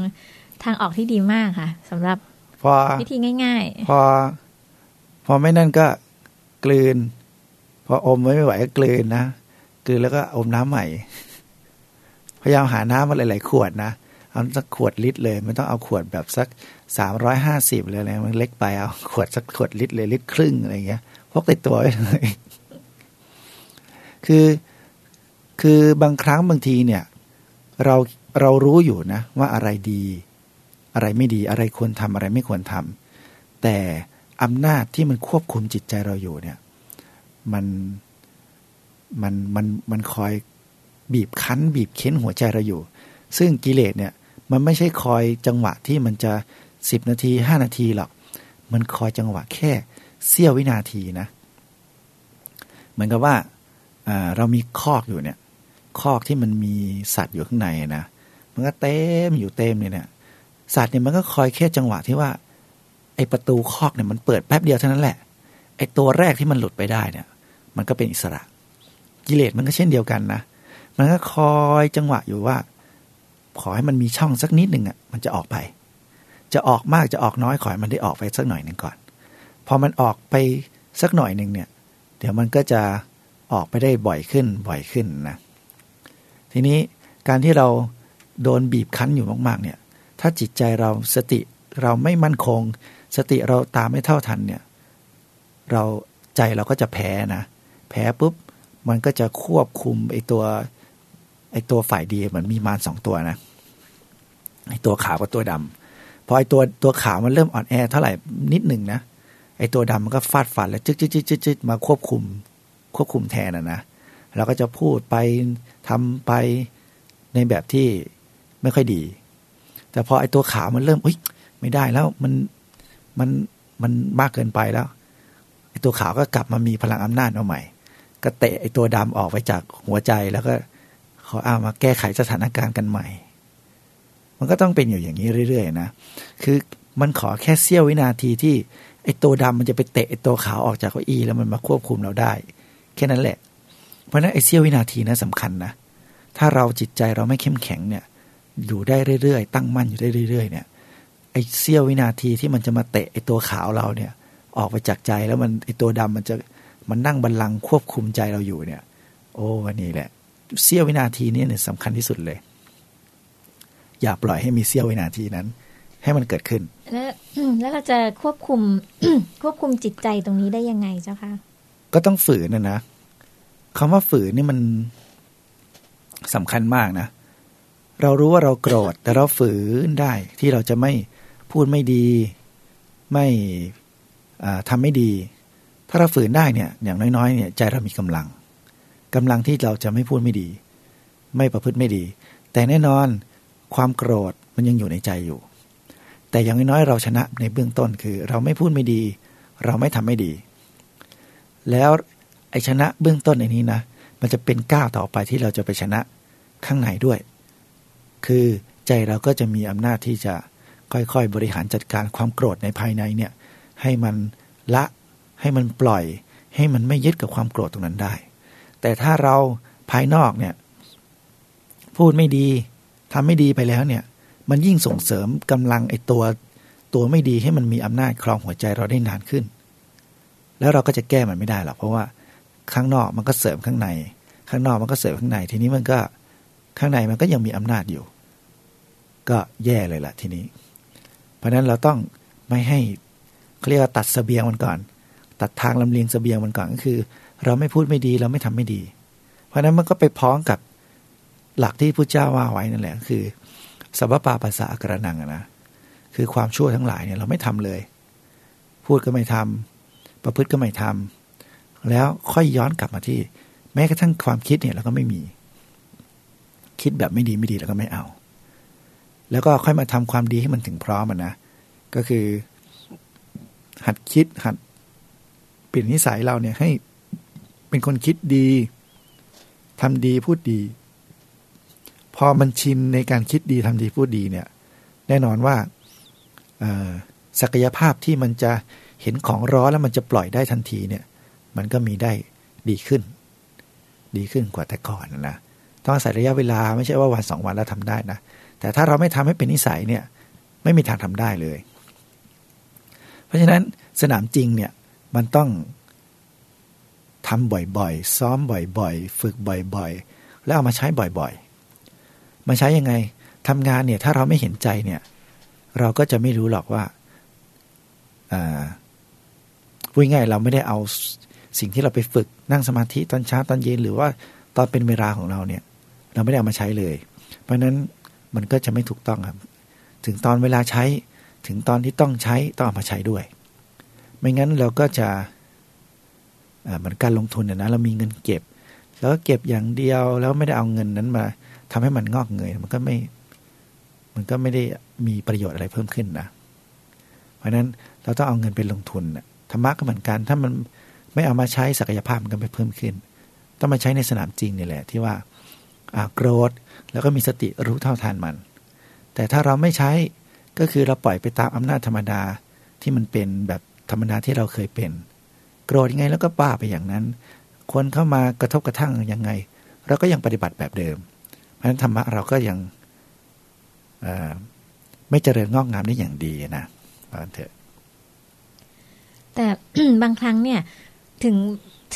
ทางออกที่ดีมากค่ะสำหรับพอวิธีง่าย ๆ พอ พอไม่นั่นก็กลืน พออมไว้ไม่ไหวก็กลืนนะกลืนแล้วก็อมน้ำใหม่ พยายามหาน้ำมาหลาย ๆ ขวดนะเอาสักขวดลิตรเลย ไม่ต้องเอาขวดแบบสักสามร้อยห้าสิบเลยอะไรมันเล็กไปเอาขวดสักขวดลิตรเลยลิตรครึ่งอะไรเงี้ยพกติดตัวไว้เลยคือคือบางครั้งบางทีเนี่ย เราเรารู้อยู่นะ ว่าอะไรดี อะไรไม่ดีอะไรควรทำอะไรไม่ควรทำแต่อำนาจที่มันควบคุมจิตใจเราอยู่เนี่ย มันมันมันมันคอย บีบคั้น บีบเค้นหัวใจเราอยู่ ซึ่งกิเลสเนี่ยมันไม่ใช่คอยจังหวะที่มันจะสิบนาทีห้านาทีหรอก มันคอยจังหวะแค่เสี้ยววินาทีนะ เหมือนกับว่าเรามีคอกอยู่เนี่ย คอกที่มันมีสัตว์อยู่ข้างในนะ มันก็เต็มอยู่เต็มเลยเนี่ย สัตว์เนี่ยมันก็คอยแค่จังหวะที่ว่า ไอประตูคอกเนี่ยมันเปิดแป๊บเดียวเท่านั้นแหละ ไอตัวแรกที่มันหลุดไปได้เนี่ย มันก็เป็นอิสระ กิเลสมันก็เช่นเดียวกันนะ มันก็คอยจังหวะอยู่ว่า ขอให้มันมีช่องสักนิดหนึ่งอะ มันจะออกไป จะออกมากจะออกน้อยขอให้มันได้ออกไปสักหน่อยหนึ่งก่อน พอมันออกไปสักหน่อยหนึ่งเนี่ย เดี๋ยวมันก็จะออกไปได้บ่อยขึ้นบ่อยขึ้นนะ ทีนี้การที่เราโดนบีบคั้นอยู่มาก ๆ เนี่ย ถ้าจิตใจเราสติเราไม่มั่นคง สติเราตามไม่เท่าทันเนี่ย เราใจเราก็จะแพ้นะ แพ้ปุ๊บ มันก็จะควบคุมไอ้ตัว ไอ้ตัวฝ่ายดีเหมือนมีมารสองตัวนะไอ้ตัวขาวกับตัวดำพอไอ้ตัวตัวขาวมันเริ่มอ่อนแอเท่าไหร่นิดหนึ่งนะไอ้ตัวดำมันก็ฟาดฟันแล้วจึ๊กจึ๊กจึ๊กจึ๊กจึ๊กมาควบคุมควบคุมแทนนะนะเราก็จะพูดไปทำไปในแบบที่ไม่ค่อยดี แต่พอไอ้ตัวขาวมันเริ่มอุ้ยไม่ได้แล้วมันมันมันมากเกินไปแล้วไอ้ตัวขาวก็กลับมามีพลังอำนาจเอาใหม่ ก็เตะไอ้ตัวดำออกไปจากหัวใจแล้วก็ ขอเอามาแก้ไขสถานการณ์กันใหม่ มันก็ต้องเป็นอยู่อย่างนี้เรื่อยๆนะคือมันขอแค่เสี้ยววินาทีที่ไอ้ตัวดำมันจะไปเตะไอ้ตัวขาวออกจากเก้าอี้แล้วมันมาควบคุมเราได้ แค่นั้นแหละ เพราะนั้นไอ้เสี้ยววินาทีนะสำคัญนะถ้าเราจิตใจเราไม่เข้มแข็งเนี่ย อยู่ได้เรื่อยๆ ตั้งมั่นอยู่ได้เรื่อยๆ เนี่ยไอ้เสี้ยววินาทีที่มันจะมาเตะไอ้ตัวขาวเราเนี่ย ออกไปจากใจแล้วมันไอ้ตัวดำมันจะมันนั่งบัลลังก์ควบคุมใจเราอยู่เนี่ย โอ้วันนี้แหละ เสี้ยววินาทีนี้เนี่ยสำคัญที่สุดเลย อย่าปล่อยให้มีเสี้ยววินาทีนั้น ให้มันเกิดขึ้น แล้วแล้วเราจะควบคุมควบคุมจิตใจตรงนี้ได้ยังไงเจ้าคะก็ต้องฝืนนะนะคำว่าฝืนนี่มันสำคัญมากนะ เรารู้ว่าเราโกรธ แต่เราฝืนได้ที่เราจะไม่พูดไม่ดี ไม่ทำไม่ดี ถ้าเราฝืนได้เนี่ย อย่างน้อยๆเนี่ยใจเรามีกำลัง กำลังที่เราจะไม่พูดไม่ดี ไม่ประพฤติไม่ดี แต่แน่นอนความโกรธมันยังอยู่ในใจอยู่ แต่อย่างน้อยเราชนะในเบื้องต้นคือ เราไม่พูดไม่ดี เราไม่ทำไม่ดี แล้วไอชนะเบื้องต้นในนี้นะ มันจะเป็นก้าวต่อไปที่เราจะไปชนะข้างในด้วย คือใจเราก็จะมีอำนาจที่จะค่อยๆ บริหารจัดการความโกรธในภายในเนี่ยให้มันละให้มันปล่อย ให้มันไม่ยึดกับความโกรธตรงนั้นได้ แต่ถ้าเราภายนอกเนี่ย พูดไม่ดีทำไม่ดีไปแล้วเนี่ย มันยิ่งส่งเสริมกำลังไอ้ตัวตัวไม่ดีให้มันมีอำนาจครองหัวใจเราได้นานขึ้น แล้วเราก็จะแก้มันไม่ได้หรอกเพราะว่าข้างนอกมันก็เสริมข้างใน ข้างนอกมันก็เสริมข้างใน ทีนี้มันก็ข้างในมันก็ยังมีอำนาจอยู่ ก็แย่เลยล่ะทีนี้ เพราะนั้นเราต้องไม่ให้เขาเรียกว่าตัดสเสบียงมันก่อน ตัดทางลำเลียงสเสบียงมันก่อนก็คือ เราไม่พูดไม่ดีเราไม่ทำไม่ดี เพราะนั้นมันก็ไปพ้องกับหลักที่พระเจ้าว่าไว้นั่นแหละคือสัพพปาภาษากระนังนะคือความชั่วทั้งหลายเนี่ยเราไม่ทำเลย พูดก็ไม่ทำประพฤติก็ไม่ทำแล้วค่อยย้อนกลับมาที่ แม้กระทั่งความคิดเนี่ยเราก็ไม่มี คิดแบบไม่ดีไม่ดีเราก็ไม่เอา แล้วก็ค่อยมาทำความดีให้มันถึงพร้อมนนะก็คือ หัดคิดหัดเปลี่ยนนิสัยเราเนี่ยให้ เป็นคนคิดดีทำดีพูดดี พอมันชินในการคิดดีทำดีพูดดีเนี่ย แน่นอนว่าศักยภาพที่มันจะเห็นของร้อนแล้วมันจะปล่อยได้ทันทีเนี่ย มันก็มีได้ดีขึ้น ดีขึ้นกว่าแต่ก่อนนะต้องอาศัยระยะเวลาไม่ใช่ว่าวันสองวันแล้วทำได้นะแต่ถ้าเราไม่ทำให้เป็นนิสัยเนี่ย ไม่มีทางทำได้เลย เพราะฉะนั้นสนามจริงเนี่ยมันต้อง ทำบ่อยๆ ซ้อมบ่อยๆ ฝึกบ่อยๆ แล้วเอามาใช้บ่อยๆ มาใช้ยังไงทำงานเนี่ยถ้าเราไม่เห็นใจเนี่ยเราก็จะไม่รู้หรอกว่าพูดง่ายเราไม่ได้เอาสิ่งที่เราไปฝึกนั่งสมาธิตอนเช้าตอนเย็นหรือว่าตอนเป็นเวลาของเราเนี่ย เราไม่ได้เอามาใช้เลย เพราะนั้นมันก็จะไม่ถูกต้องครับ ถึงตอนเวลาใช้ถึงตอนที่ต้องใช้ต้องเอามาใช้ด้วย ไม่งั้นเราก็จะ เหมือนการลงทุนเนี่ยนะเรามีเงินเก็บ แล้วก็เก็บอย่างเดียวแล้วไม่ได้เอาเงินนั้นมาทำให้มันงอกเงยมันก็ไม่มันก็ไม่ได้มีประโยชน์อะไรเพิ่มขึ้นนะเพราะฉะนั้นเราต้องเอาเงินไปลงทุนธรรมะก็เหมือนกัน ถ้ามันไม่เอามาใช้ศักยภาพมันก็ไม่เพิ่มขึ้น ต้องมาใช้ในสนามจริงนี่แหละ ที่ว่าโกรธแล้วก็มีสติรู้เท่าทันมัน แต่ถ้าเราไม่ใช้ก็คือเราปล่อยไปตามอำนาจธรรมดาที่มันเป็นแบบธรรมดาที่เราเคยเป็น โกรธยังไงแล้วก็ป้าไปอย่างนั้น คนเข้ามากระทบกระทั่งยังไง เราก็ยังปฏิบัติแบบเดิมพราะฉะนั้นธรรมะเราก็ยังไม่เจริญงอกงามได้อย่างดีนะว่าเถอะ แต่บางครั้งเนี่ยถึง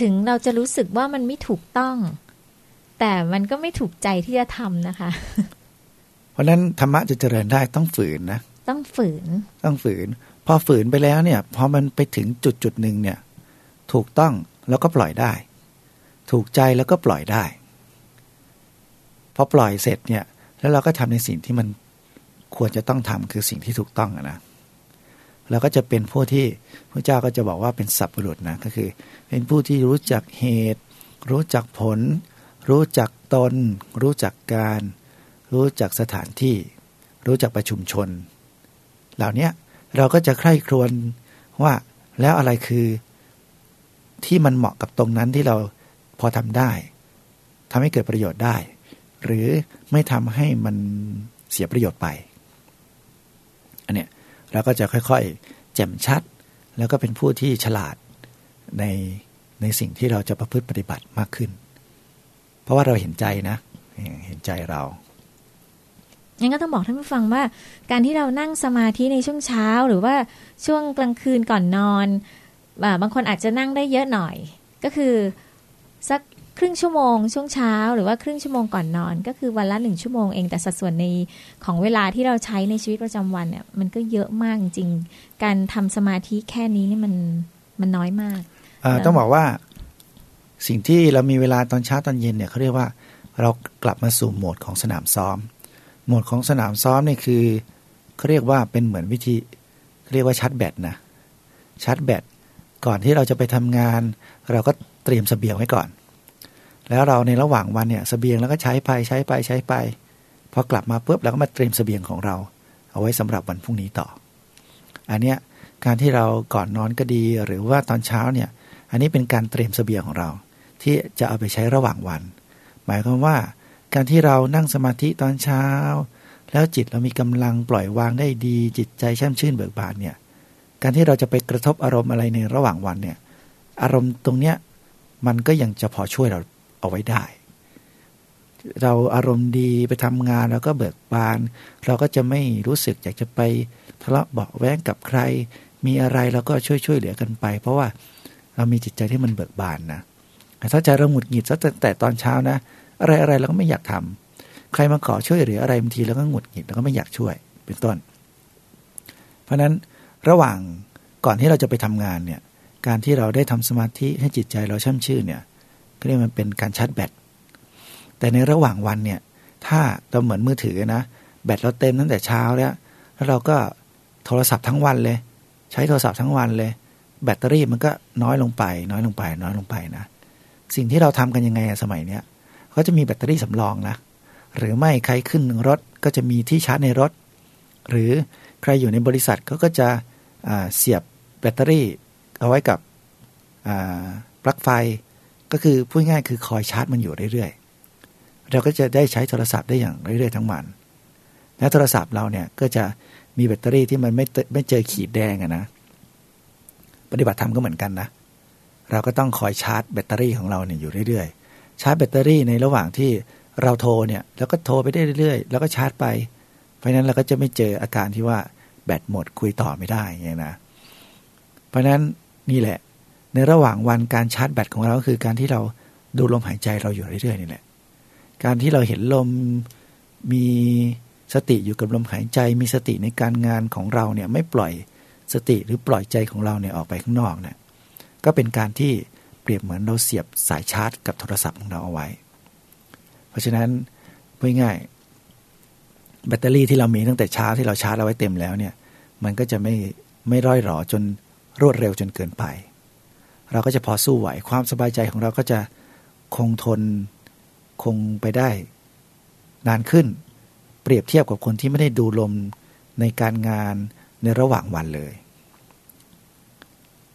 ถึงเราจะรู้สึกว่ามันไม่ถูกต้อง แต่มันก็ไม่ถูกใจที่จะทำนะคะ เพราะนั้นธรรมะจะเจริญได้ต้องฝืนนะ ต้องฝืน ต้องฝืนเพพอฝืนไปแล้วเนี่ย พอมันไปถึงจุดจุดหนึ่งเนี่ย ถูกต้องแล้วก็ปล่อยได้ ถูกใจแล้วก็ปล่อยได้พอปล่อยเสร็จเนี่ยแล้วเราก็ทำในสิ่งที่มันควรจะต้องทำคือสิ่งที่ถูกต้องนะเราก็จะเป็นผู้ที่พระเจ้าก็จะบอกว่าเป็นสัพพุรุษนะก็คือ เป็นผู้ที่รู้จักเหตุ รู้จักผล รู้จักตน รู้จักการ รู้จักสถานที่ รู้จักประชุมชน เหล่านี้เราก็จะใคร่ครวญว่าแล้วอะไรคือ ที่มันเหมาะกับตรงนั้นที่เราพอทำได้ทำให้เกิดประโยชน์ได้ หรือไม่ทำให้มันเสียประโยชน์ไป อันเนี้ยเราก็จะค่อยๆ แจ่มชัด แล้วก็เป็นผู้ที่ฉลาดในในสิ่งที่เราจะประพฤติปฏิบัติมากขึ้น เพราะว่าเราเห็นใจนะ เห็นใจเรางั้นก็ต้องบอกท่านผู้ฟังว่า การที่เรานั่งสมาธิในช่วงเช้าหรือว่าช่วงกลางคืนก่อนนอน บางคนอาจจะนั่งได้เยอะหน่อย ก็คือสักครึ่งชั่วโมงช่วงเช้า หรือว่าครึ่งชั่วโมงก่อนนอน ก็คือวันละหนึ่งชั่วโมงเองแต่สัดส่วนในของเวลาที่เราใช้ในชีวิตประจำวันเนี่ยมันก็เยอะมากจริง การทำสมาธิแค่นี้นี่มันมันน้อยมากต้องบอกว่าสิ่งที่เรามีเวลาตอนเช้าตอนเย็นเนี่ยเขาเรียกว่าเรากลับมาสู่โหมดของสนามซ้อม โหมดของสนามซ้อมนี่คือเขาเรียกว่าเป็นเหมือนวิธีเรียกว่าชัดแบตนะชัดแบต ก่อนที่เราจะไปทำงาน เราก็เตรียมสเสบียงไว้ก่อน แล้วเราในระหว่างวันเนี่ยสเสบียงแล้วก็ใช้ไปใช้ไปใช้ไปพอกลับมาปุ๊บเราก็มาเตรียมสเสบียงของเรา เอาไว้สำหรับวันพรุ่งนี้ต่อ อันเนี้ยการที่เราก่อนนอนก็ดีหรือว่าตอนเช้าเนี่ย อันนี้เป็นการเตรียมสเสบียงของเรา ที่จะเอาไปใช้ระหว่างวัน หมายความว่าการที่เรานั่งสมาธิตอนเช้า แล้วจิตเรามีกำลังปล่อยวางได้ดี จิตใจแช่มชื่นเบิกบานเนี่ย การที่เราจะไปกระทบอารมณ์อะไรในระหว่างวันเนี่ย อารมณ์ตรงเนี้ยมันก็ยังจะพอช่วยเราเอาไว้ได้ เราอารมณ์ดีไปทำงานแล้วก็เบิกบาน เราก็จะไม่รู้สึกอยากจะไปทะเลาะเบาแว้งกับใคร มีอะไรเราก็ช่วยช่วยเหลือกันไป เพราะว่าเรามีจิตใจที่มันเบิกบานนะถ้าใจเราหงุดหงิดซะแต่ตอนเช้านะ อะไรอะไรเราก็ไม่อยากทำใครมาขอช่วยเหลืออะไรบางทีเราก็หงุดหงิดเราก็ไม่อยากช่วยเป็นต้น เพราะนั้น ระหว่างก่อนที่เราจะไปทำงานเนี่ย การที่เราได้ทำสมาธิให้จิตใจเราช่ำชื่นเนี่ยก็เรียกมันเป็นการชาร์จแบต แต่ในระหว่างวันเนี่ย ถ้าเราเหมือนมือถือนะ แบตเราเต็มตั้งแต่เช้าแล้ว แล้วเราก็โทรศัพท์ทั้งวันเลย ใช้โทรศัพท์ทั้งวันเลย แบตเตอรี่มันก็น้อยลงไป น้อยลงไป น้อยลงไปนะ สิ่งที่เราทำกันยังไงสมัยเนี้ยก็จะมีแบตเตอรี่สำรองนะ หรือไม่ใครขึ้นรถก็จะมีที่ชาร์จในรถ หรือใครอยู่ในบริษัทก็ก็จะ เสียบแบตเตอรี่ เอาไว้กับปลั๊กไฟ ก็คือพูดง่ายคือคอยชาร์จมันอยู่เรื่อยๆ เราก็จะได้ใช้โทรศัพท์ได้อย่างเรื่อยๆทั้งวัน และโทรศัพท์เราเนี่ยก็จะมีแบตเตอรี่ที่มันไม่ไม่เจอขีดแดงอะนะ ปฏิบัติธรรมก็เหมือนกันนะ เราก็ต้องคอยชาร์จแบตเตอรี่ของเราเนี่ยอยู่เรื่อยๆ ชาร์จแบตเตอรี่ในระหว่างที่เราโทรเนี่ยแล้วก็โทรไปได้เรื่อยๆ แล้วก็ชาร์จไป เพราะนั้นเราก็จะไม่เจออาการที่ว่า แบตหมดคุยต่อไม่ได้ไงนะ เพราะนั้นนี่แหละ ในระหว่างวันการชาร์จแบตของเราก็คือการที่เราดูลมหายใจเราอยู่เรื่อยๆนี่แหละ การที่เราเห็นลมมีสติอยู่กับลมหายใจ มีสติในการงานของเราเนี่ยไม่ปล่อยสติหรือปล่อยใจของเราเนี่ยออกไปข้างนอกเนี่ยก็เป็นการที่เปรียบเหมือนเราเสียบสายชาร์จ กับโทรศัพท์ของเราเอาไว้ เพราะฉะนั้นพูดง่าย แบตเตอรี่ที่เรามีตั้งแต่เช้าที่เราชาร์จเอาไว้เต็มแล้วเนี่ย มันก็จะไม่ไม่ร่อยหรอจนรวดเร็วจนเกินไป เราก็จะพอสู้ไหวความสบายใจของเราก็จะคงทนคงไปได้ นานขึ้น เปรียบเทียบกับคนที่ไม่ได้ดูลมในการงานในระหว่างวันเลย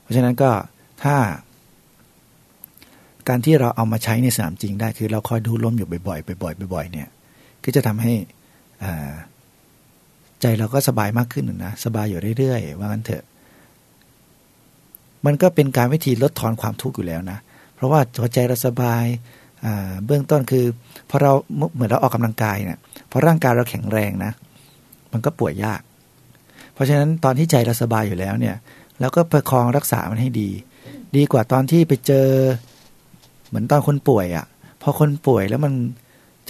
เพราะฉะนั้นก็ถ้า การที่เราเอามาใช้ในสนามจริงได้ คือเราคอยดูลมอยู่บ่อยๆบ่อยๆบ่อยๆเนี่ยก็จะทำให้ ใจเราก็สบายมากขึ้นนะสบายอยู่เรื่อยๆว่างั้นเถอะ มันก็เป็นการวิธีลดทอนความทุกข์อยู่แล้วนะ เพราะว่าหัวใจเราสบายเบื้องต้นคือพอเราเหมือนเราออกกำลังกายเนะี่ยพอร่างกายเราแข็งแรงนะ มันก็ป่วยยาก เพราะฉะนั้นตอนที่ใจเราสบายอยู่แล้วเนี่ยเราก็ประคองรักษามันให้ดี ดีกว่าตอนที่ไปเจอ เหมือนตอนคนป่วยอะ่ะ พอคนป่วยแล้วมัน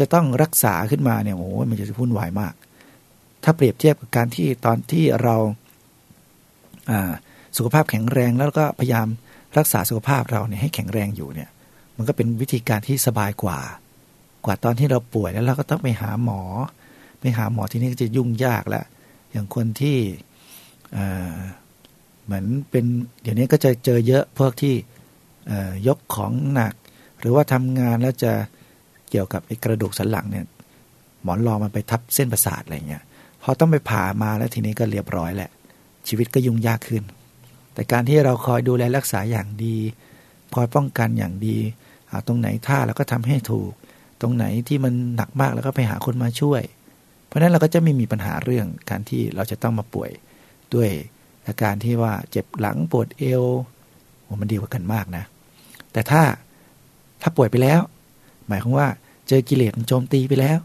จะต้องรักษาขึ้นมาเนี่ยโอ้มันจะพุ่นวายมาก ถ้าเปรียบเทียบกับการที่ตอนที่เราสุขภาพแข็งแรงแล้วก็พยายามรักษาสุขภาพเราเนี่ยให้แข็งแรงอยู่เนี่ย มันก็เป็นวิธีการที่สบายกว่า กว่าตอนที่เราป่วยแล้วเราก็ต้องไปหาหมอ ไปหาหมอที่นี่ก็จะยุ่งยากแล้วอย่างคนที่เหมือนเป็นเดี๋ยวนี้ก็จะเจอเยอะพวกที่ยกของหนัก หรือว่าทำงานแล้วจะ เกี่ยวกับไอ้กระดูกสันหลังเนี่ยหมอนรองมันไปทับเส้นประสาทอะไรเงี้ยพอต้องไปผ่ามาแล้วทีนี้ก็เรียบร้อยแหละ ชีวิตก็ยุ่งยากขึ้น แต่การที่เราคอยดูแลรักษาอย่างดีคอยป้องกันอย่างดีตรงไหนท่าเราก็ทำให้ถูก ตรงไหนที่มันหนักมากแล้วก็ไปหาคนมาช่วย เพราะฉะนั้นเราก็จะไม่มีปัญหาเรื่องการที่เราจะต้องมาป่วยด้วยอาการที่ว่าเจ็บหลังปวดเอวมันดีกว่ากันมากนะ แต่ถ้าถ้าป่วยไปแล้ว หมายความว่าเจอกิเลสโจมตีไปแล้ว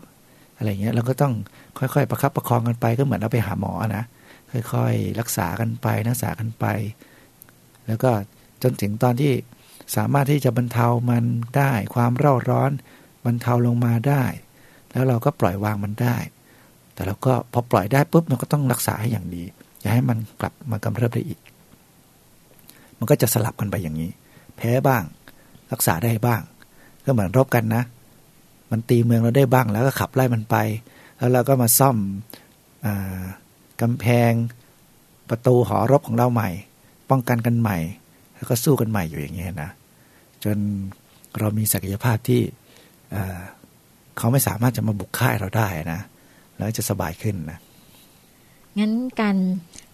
อะไรเงี้ยเราก็ต้องค่อยๆ ประคับประคองกันไปก็เหมือนเราไปหาหมอนะค่อยๆ รักษากันไปรักษากันไป แล้วก็จนถึงตอนที่สามารถที่จะบรรเทามันได้ ความเร่าร้อนบรรเทาลงมาได้ แล้วเราก็ปล่อยวางมันได้ แต่เราก็พอปล่อยได้ปุ๊บเราก็ต้องรักษาให้อย่างดี อย่าให้มันกลับมากำเริบได้อีก มันก็จะสลับกันไปอย่างนี้ แพ้บ้าง รักษาได้บ้าง ก็เหมือนรบกันนะ มันตีเมืองเราได้บ้างแล้วก็ขับไล่มันไป แล้วเราก็มาซ่อมกำแพงประตูหอรบของเราใหม่ ป้องกันกันใหม่ แล้วก็สู้กันใหม่อยู่อย่างเงี้ยนะ จนเรามีศักยภาพที่เขาไม่สามารถจะมาบุกค่ายเราได้นะ แล้วจะสบายขึ้นนะ งั้นการ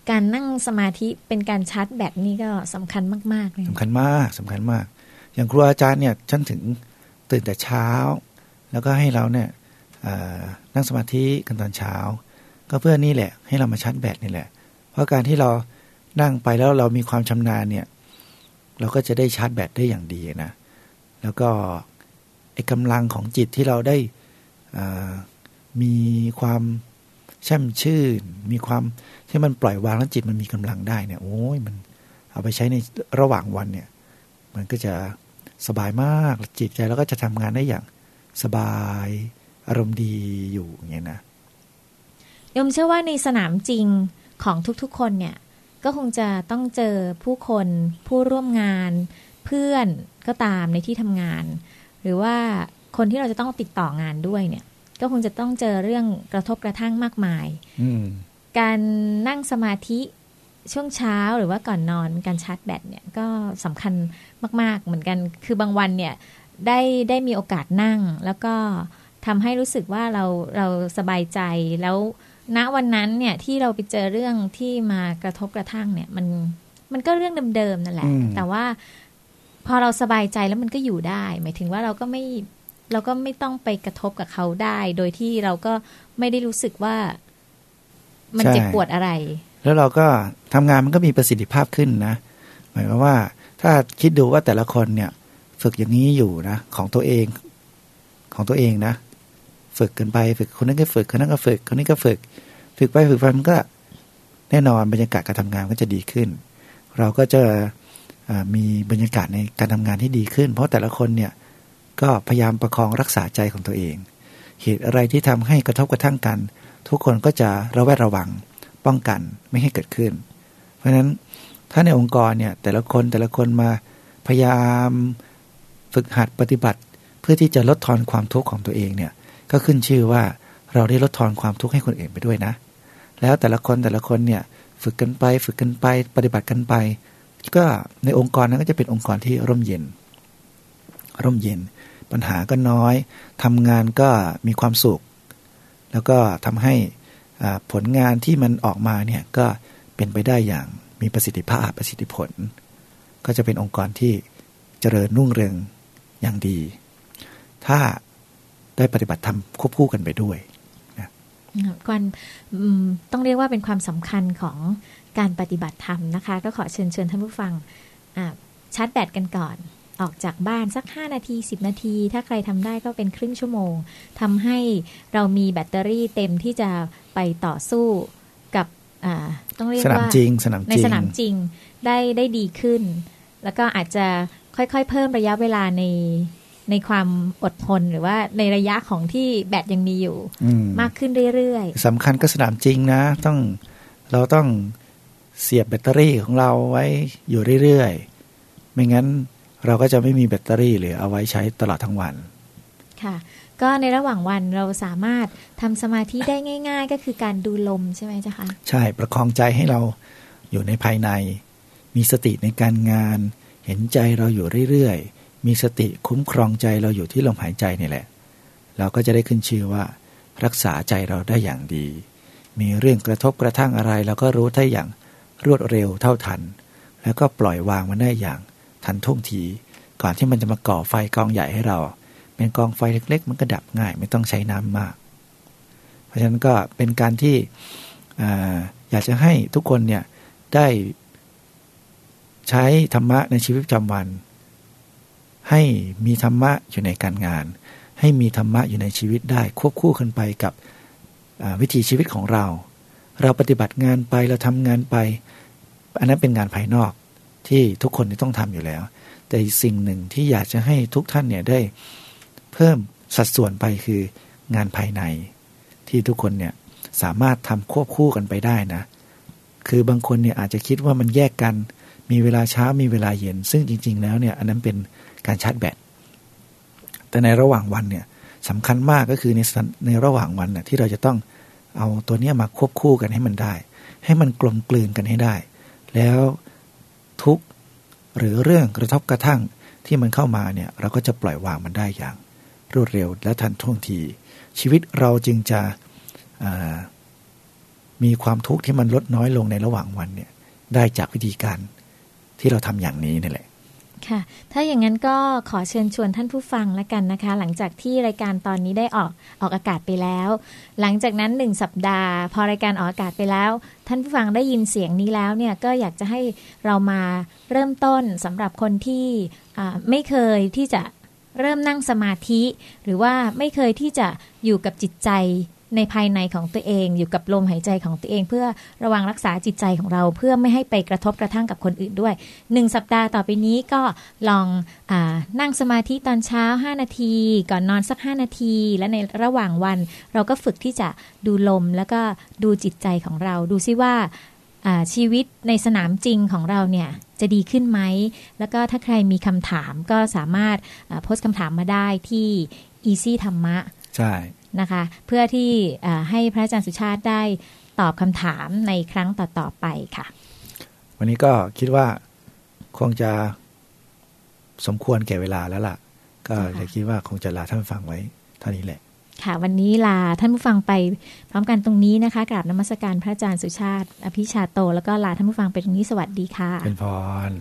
การนั่งสมาธิเป็นการชาร์จแบตนี่ก็สำคัญมาก ๆ เลยสำคัญมากสำคัญมาก อย่างครูอาจารย์เนี่ยฉันถึง ตื่นแต่เช้า แล้วก็ให้เราเนี่ยนั่งสมาธิกันตอนเช้า ก็เพื่อนี่แหละ ให้เรามาชาร์จแบตนี่แหละ เพราะการที่เรานั่งไปแล้วเรามีความชำนาญเนี่ย เราก็จะได้ชาร์จแบตได้อย่างดีนะ แล้วก็ไอ้กำลังของจิตที่เราได้มีความแช่มชื่น มีความที่มันปล่อยวางแล้วจิตมันมีกำลังได้เนี่ย โอ้ยมันเอาไปใช้ในระหว่างวันเนี่ย มันก็จะ สบายมากจิตใจแล้วก็จะทำงานได้อย่างสบายอารมณ์ดีอยู่อย่างเงี้ยนะยมเชื่อว่าในสนามจริงของทุกๆคนเนี่ย ก็คงจะต้องเจอผู้คนผู้ร่วมงาน เพื่อนก็ตามในที่ทำงาน หรือว่าคนที่เราจะต้องติดต่องานด้วยเนี่ย ก็คงจะต้องเจอเรื่องกระทบกระทั่งมากมาย การนั่งสมาธิ ช่วงเช้าหรือว่าก่อนนอนการชาร์จแบตเนี่ยก็สำคัญมาก ๆ เหมือนกัน คือบางวันเนี่ยได้ได้มีโอกาสนั่ง แล้วก็ทำให้รู้สึกว่าเราเราสบายใจแล้วณวันนั้นเนี่ยที่เราไปเจอเรื่องที่มากระทบกระทั่งเนี่ยมันมันก็เรื่องเดิมๆนั่นแหละ แต่ว่าพอเราสบายใจแล้วมันก็อยู่ได้ หมายถึงว่าเราก็ไม่เราก็ไม่ต้องไปกระทบกับเขาได้ โดยที่เราก็ไม่ได้รู้สึกว่า มันเจ็บปวดอะไร แล้วเราก็ทำงานมันก็มีประสิทธิภาพขึ้นนะ หมายความว่า ถ้าคิดดูว่าแต่ละคนเนี่ย ฝึกอย่างนี้อยู่นะ ของตัวเอง ของตัวเองนะ ฝึกกันไปฝึกคนนั้นก็ฝึกคนนั้นก็ฝึกคนนี้ก็ฝึก ฝึกไปฝึกไปมันก็ แน่นอนบรรยากาศการทำงานก็จะดีขึ้น เราก็จะมีบรรยากาศในการทำงานที่ดีขึ้น เพราะแต่ละคนเนี่ยก็พยายามประคองรักษาใจของตัวเอง เหตุอะไรที่ทำให้กระทบกระทั่งกัน ทุกคนก็จะระแวดระวัง ป้องกันไม่ให้เกิดขึ้น เพราะฉะนั้นถ้าในองค์กรเนี่ยแต่ละคนแต่ละคนมาพยายามฝึกหัดปฏิบัติ เพื่อที่จะลดทอนความทุกข์ของตัวเองเนี่ยก็ขึ้นชื่อว่าเราได้ลดทอนความทุกข์ให้คนอื่นไปด้วยนะ แล้วแต่ละคนแต่ละคนเนี่ยฝึกกันไปฝึกกันไปปฏิบัติกันไป ก็ในองค์กรนั้นก็จะเป็นองค์กรที่ร่มเย็น ร่มเย็น ปัญหาก็น้อยทำงานก็มีความสุข แล้วก็ทำให้ ผลงานที่มันออกมาเนี่ยก็เป็นไปได้อย่างมีประสิทธิภาพประสิทธิผล ก็จะเป็นองค์กรที่เจริญรุ่งเรืองอย่างดี ถ้าได้ปฏิบัติธรรมควบคู่กันไปด้วยนะความต้องเรียกว่าเป็นความสำคัญของการปฏิบัติธรรมนะคะ ก็ขอเชิญชวนท่านผู้ฟังชาร์จแบตกันก่อน ออกจากบ้านสัก 5 นาที 10 นาที ถ้าใครทำได้ก็เป็นครึ่งชั่วโมงทำให้เรามีแบตเตอรี่เต็มที่จะไปต่อสู้กับต้องเรียกว่าจริงสนามในสนามจริงได้ได้ดีขึ้น แล้วก็อาจจะค่อยๆ เพิ่มระยะเวลาในในความอดทนหรือว่าในระยะของที่แบตยังมีอยู่มากขึ้นเรื่อยๆสำคัญก็สนามจริงนะ ต้องเราต้องเสียบแบตเตอรี่ของเราไว้อยู่เรื่อยๆ ไม่งั้น เราก็จะไม่มีแบตเตอรี่หรือเอาไว้ใช้ตลอดทั้งวัน ค่ะ ก็ในระหว่างวันเราสามารถทำสมาธิได้ง่าย ๆ ก็คือการดูลมใช่ไหมเจ้าคะใช่ประคองใจให้เราอยู่ในภายใน มีสติในการงาน เห็นใจเราอยู่เรื่อยๆ มีสติคุ้มครองใจเราอยู่ที่ลมหายใจนี่แหละ เราก็จะได้ขึ้นชื่อว่า รักษาใจเราได้อย่างดี มีเรื่องกระทบกระทั่งอะไรเราก็รู้ได้อย่างรวดเร็วเท่าทัน แล้วก็ปล่อยวางมันได้อย่าง ทันท่วงที ก่อนที่มันจะมาก่อไฟกองใหญ่ให้เรา เป็นกองไฟเล็ก ๆ มันก็ดับง่าย ไม่ต้องใช้น้ำมาก เพราะฉะนั้นก็เป็นการที่ออยากจะให้ทุกคนเนี่ยได้ใช้ธรรมะในชีวิตประจำวัน ให้มีธรรมะอยู่ในการงาน ให้มีธรรมะอยู่ในชีวิตได้ควบคู่กันไปกับวิถีชีวิตของเรา เราปฏิบัติงานไปเราทำงานไป อันนั้นเป็นงานภายนอก ที่ทุกคนที่ต้องทำอยู่แล้ว แต่สิ่งหนึ่งที่อยากจะให้ทุกท่านเนี่ยได้เพิ่มสัดส่วนไปคืองานภายใน ที่ทุกคนเนี่ยสามารถทำควบคู่กันไปได้นะ คือบางคนเนี่ยอาจจะคิดว่ามันแยกกัน มีเวลาเช้ามีเวลาเย็น ซึ่งจริง ๆ แล้วเนี่ยอันนั้นเป็นการชาร์จแบตแต่ในระหว่างวันเนี่ยสำคัญมากก็คือในสันในระหว่างวันน่ะที่เราจะต้องเอาตัวเนี้ยมาควบคู่กันให้มันได้ ให้มันกลมกลืนกันให้ได้ แล้ว ทุกข์ หรือเรื่องกระทบกระทั่งที่มันเข้ามาเนี่ยเราก็จะปล่อยวางมันได้อย่าง รวดเร็วและทันท่วงที ชีวิตเราจึงจะมีความทุกข์ที่มันลดน้อยลงในระหว่างวันเนี่ยได้จากวิธีการที่เราทำอย่างนี้นี่แหละ ค่ะ ถ้าอย่างนั้นก็ขอเชิญชวนท่านผู้ฟังแล้วกันนะคะ หลังจากที่รายการตอนนี้ได้ออกออกอากาศไปแล้ว หลังจากนั้นหนึ่งสัปดาห์ พอรายการออกอากาศไปแล้ว ท่านผู้ฟังได้ยินเสียงนี้แล้วเนี่ยก็อยากจะให้เรามาเริ่มต้นสำหรับคนที่ไม่เคยที่จะเริ่มนั่งสมาธิ หรือว่าไม่เคยที่จะอยู่กับจิตใจ ในภายในของตัวเอง อยู่กับลมหายใจของตัวเอง เพื่อระวังรักษาจิตใจของเราเพื่อไม่ให้ไปกระทบกระทั่งกับคนอื่นด้วยหนึ่งสัปดาห์ต่อไปนี้ก็ลองอนั่งสมาธิตอนเช้า 5 นาที ก่อนนอนสัก 5 นาที และในระหว่างวัน เราก็ฝึกที่จะดูลมแล้วก็ดูจิตใจของเราดูซิว่าชีวิตในสนามจริงของเราเนี่ยจะดีขึ้นไหม แล้วก็ถ้าใครมีคำถามก็สามารถโพสต์คำถามมาได้ที่ easy ธรรมะ ใช่ นะคะ เพื่อที่เอ่อให้พระอาจารย์สุชาติได้ตอบคำถามในครั้งต่อๆไปค่ะ วันนี้ก็คิดว่าคงจะสมควรแก่เวลาแล้วล่ะ ก็ค่ะเลยคิดว่าคงจะลาท่านฟังไว้เท่านี้แหละ ค่ะ วันนี้ลาท่านผู้ฟังไปพร้อมกันตรงนี้นะคะกราบนมัสการพระอาจารย์สุชาติ อภิชาโต แล้วก็ลาท่านผู้ฟังไปตรงนี้สวัสดีค่ะ เป็นพร